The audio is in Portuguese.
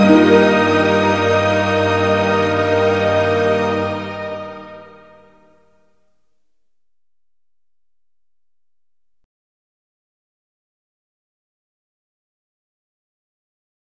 Música